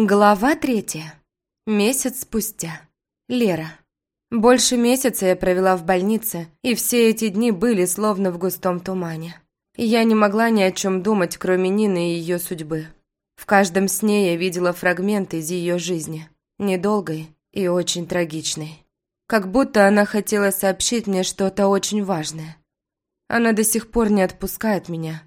Глава третья. Месяц спустя. Лера. Больше месяца я провела в больнице, и все эти дни были словно в густом тумане. Я не могла ни о чем думать, кроме Нины и ее судьбы. В каждом сне я видела фрагменты из ее жизни, недолгой и очень трагичной. Как будто она хотела сообщить мне что-то очень важное. Она до сих пор не отпускает меня.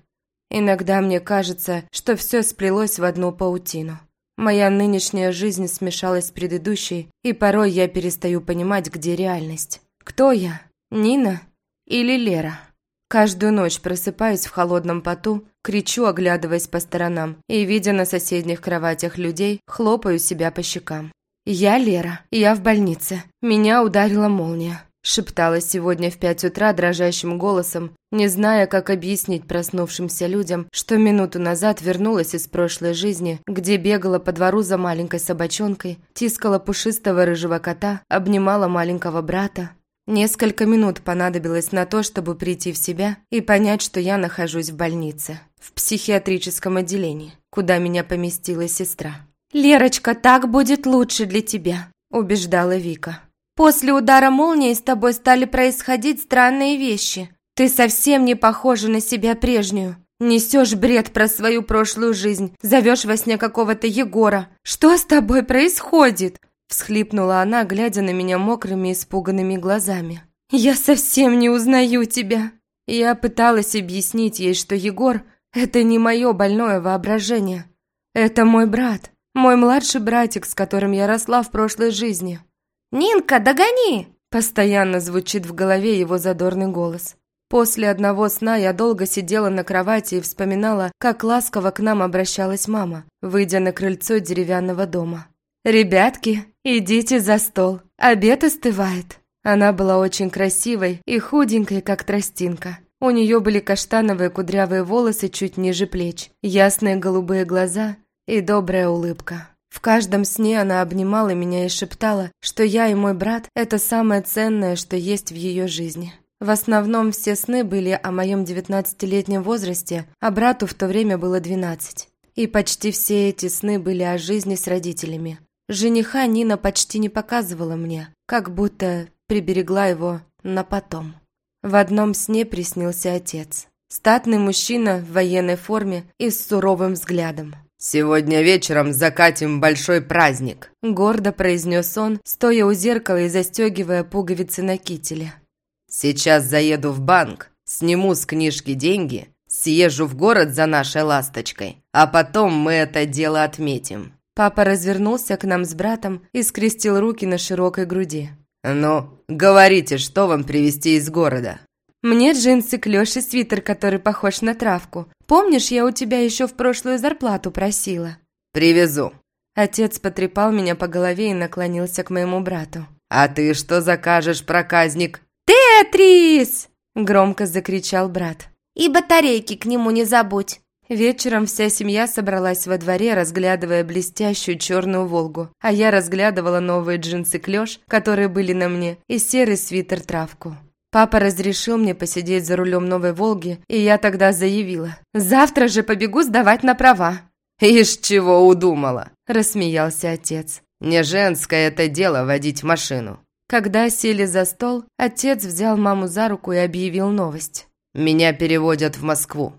Иногда мне кажется, что все сплелось в одну паутину. Моя нынешняя жизнь смешалась с предыдущей, и порой я перестаю понимать, где реальность. Кто я? Нина или Лера? Каждую ночь просыпаюсь в холодном поту, кричу, оглядываясь по сторонам, и, видя на соседних кроватях людей, хлопаю себя по щекам. «Я Лера, я в больнице. Меня ударила молния шептала сегодня в пять утра дрожащим голосом, не зная, как объяснить проснувшимся людям, что минуту назад вернулась из прошлой жизни, где бегала по двору за маленькой собачонкой, тискала пушистого рыжего кота, обнимала маленького брата. Несколько минут понадобилось на то, чтобы прийти в себя и понять, что я нахожусь в больнице, в психиатрическом отделении, куда меня поместила сестра. «Лерочка, так будет лучше для тебя», – убеждала Вика. После удара молнии с тобой стали происходить странные вещи. Ты совсем не похожа на себя прежнюю. Несешь бред про свою прошлую жизнь, зовешь во сне какого-то Егора. Что с тобой происходит?» Всхлипнула она, глядя на меня мокрыми, испуганными глазами. «Я совсем не узнаю тебя!» Я пыталась объяснить ей, что Егор – это не мое больное воображение. Это мой брат, мой младший братик, с которым я росла в прошлой жизни. «Нинка, догони!» Постоянно звучит в голове его задорный голос. После одного сна я долго сидела на кровати и вспоминала, как ласково к нам обращалась мама, выйдя на крыльцо деревянного дома. «Ребятки, идите за стол, обед остывает». Она была очень красивой и худенькой, как тростинка. У нее были каштановые кудрявые волосы чуть ниже плеч, ясные голубые глаза и добрая улыбка. В каждом сне она обнимала меня и шептала, что я и мой брат – это самое ценное, что есть в ее жизни. В основном все сны были о моем девятнадцатилетнем возрасте, а брату в то время было двенадцать. И почти все эти сны были о жизни с родителями. Жениха Нина почти не показывала мне, как будто приберегла его на потом. В одном сне приснился отец. Статный мужчина в военной форме и с суровым взглядом. «Сегодня вечером закатим большой праздник», – гордо произнес он, стоя у зеркала и застегивая пуговицы на кителе. «Сейчас заеду в банк, сниму с книжки деньги, съезжу в город за нашей ласточкой, а потом мы это дело отметим». Папа развернулся к нам с братом и скрестил руки на широкой груди. «Ну, говорите, что вам привезти из города?» Мне джинсы, клёш и свитер, который похож на травку. Помнишь, я у тебя еще в прошлую зарплату просила?» «Привезу». Отец потрепал меня по голове и наклонился к моему брату. «А ты что закажешь, проказник?» «Тетрис!» – громко закричал брат. «И батарейки к нему не забудь!» Вечером вся семья собралась во дворе, разглядывая блестящую черную «Волгу», а я разглядывала новые джинсы клёш, которые были на мне, и серый свитер-травку. Папа разрешил мне посидеть за рулем новой «Волги», и я тогда заявила. «Завтра же побегу сдавать на права». «Ишь, чего удумала?» – рассмеялся отец. «Не женское это дело водить машину». Когда сели за стол, отец взял маму за руку и объявил новость. «Меня переводят в Москву».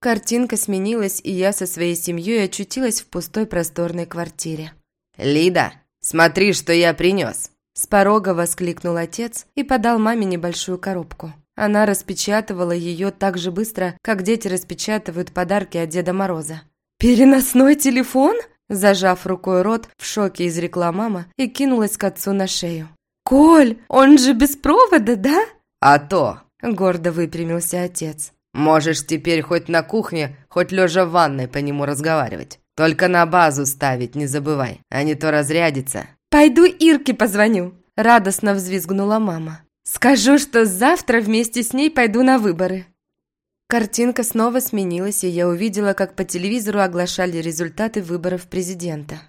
Картинка сменилась, и я со своей семьей очутилась в пустой просторной квартире. «Лида, смотри, что я принес!» С порога воскликнул отец и подал маме небольшую коробку. Она распечатывала ее так же быстро, как дети распечатывают подарки от Деда Мороза. «Переносной телефон?» Зажав рукой рот, в шоке изрекла мама и кинулась к отцу на шею. «Коль, он же без провода, да?» «А то!» – гордо выпрямился отец. «Можешь теперь хоть на кухне, хоть лежа в ванной по нему разговаривать. Только на базу ставить не забывай, а не то разрядится». «Пойду Ирке позвоню», – радостно взвизгнула мама. «Скажу, что завтра вместе с ней пойду на выборы». Картинка снова сменилась, и я увидела, как по телевизору оглашали результаты выборов президента.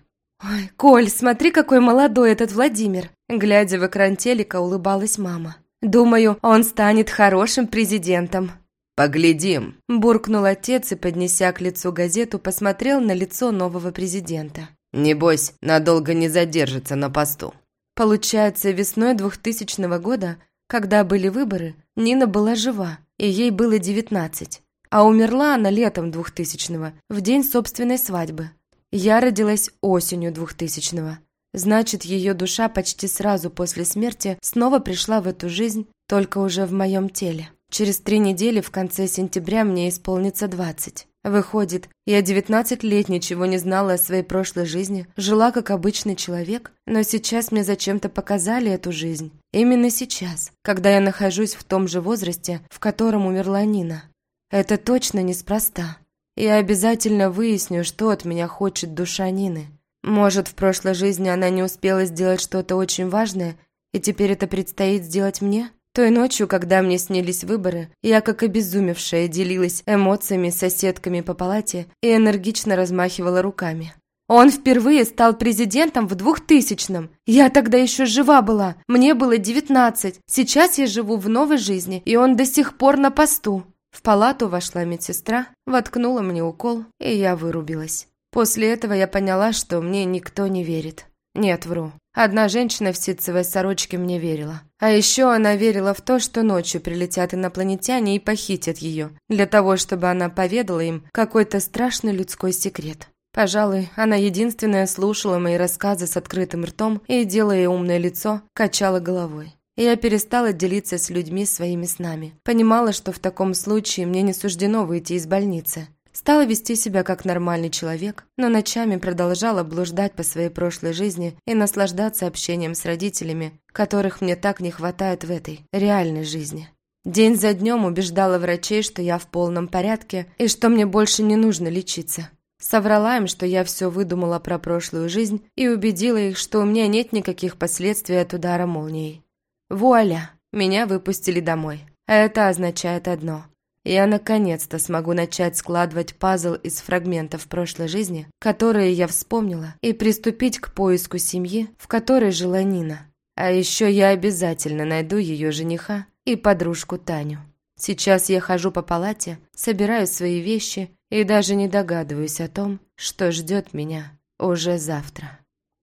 «Ой, Коль, смотри, какой молодой этот Владимир!» Глядя в экран телека, улыбалась мама. «Думаю, он станет хорошим президентом». «Поглядим», – буркнул отец и, поднеся к лицу газету, посмотрел на лицо нового президента. Небось, надолго не задержится на посту. Получается, весной 2000 года, когда были выборы, Нина была жива, и ей было 19. А умерла она летом 2000-го, в день собственной свадьбы. Я родилась осенью 2000-го. Значит, ее душа почти сразу после смерти снова пришла в эту жизнь, только уже в моем теле. Через три недели в конце сентября мне исполнится 20. Выходит, я 19 лет ничего не знала о своей прошлой жизни, жила как обычный человек, но сейчас мне зачем-то показали эту жизнь. Именно сейчас, когда я нахожусь в том же возрасте, в котором умерла Нина. Это точно неспроста. Я обязательно выясню, что от меня хочет душа Нины. Может, в прошлой жизни она не успела сделать что-то очень важное, и теперь это предстоит сделать мне? Той ночью, когда мне снились выборы, я как обезумевшая делилась эмоциями с соседками по палате и энергично размахивала руками. Он впервые стал президентом в двухтысячном. Я тогда еще жива была, мне было девятнадцать. Сейчас я живу в новой жизни, и он до сих пор на посту. В палату вошла медсестра, воткнула мне укол, и я вырубилась. После этого я поняла, что мне никто не верит. Нет, вру. Одна женщина в ситцевой сорочке мне верила. А еще она верила в то, что ночью прилетят инопланетяне и похитят ее, для того, чтобы она поведала им какой-то страшный людской секрет. Пожалуй, она единственная слушала мои рассказы с открытым ртом и, делая умное лицо, качала головой. Я перестала делиться с людьми своими снами. Понимала, что в таком случае мне не суждено выйти из больницы. Стала вести себя как нормальный человек, но ночами продолжала блуждать по своей прошлой жизни и наслаждаться общением с родителями, которых мне так не хватает в этой реальной жизни. День за днем убеждала врачей, что я в полном порядке и что мне больше не нужно лечиться. Соврала им, что я все выдумала про прошлую жизнь и убедила их, что у меня нет никаких последствий от удара молнией. Вуаля, меня выпустили домой. А это означает одно. Я наконец-то смогу начать складывать пазл из фрагментов прошлой жизни, которые я вспомнила, и приступить к поиску семьи, в которой жила Нина. А еще я обязательно найду ее жениха и подружку Таню. Сейчас я хожу по палате, собираю свои вещи и даже не догадываюсь о том, что ждет меня уже завтра.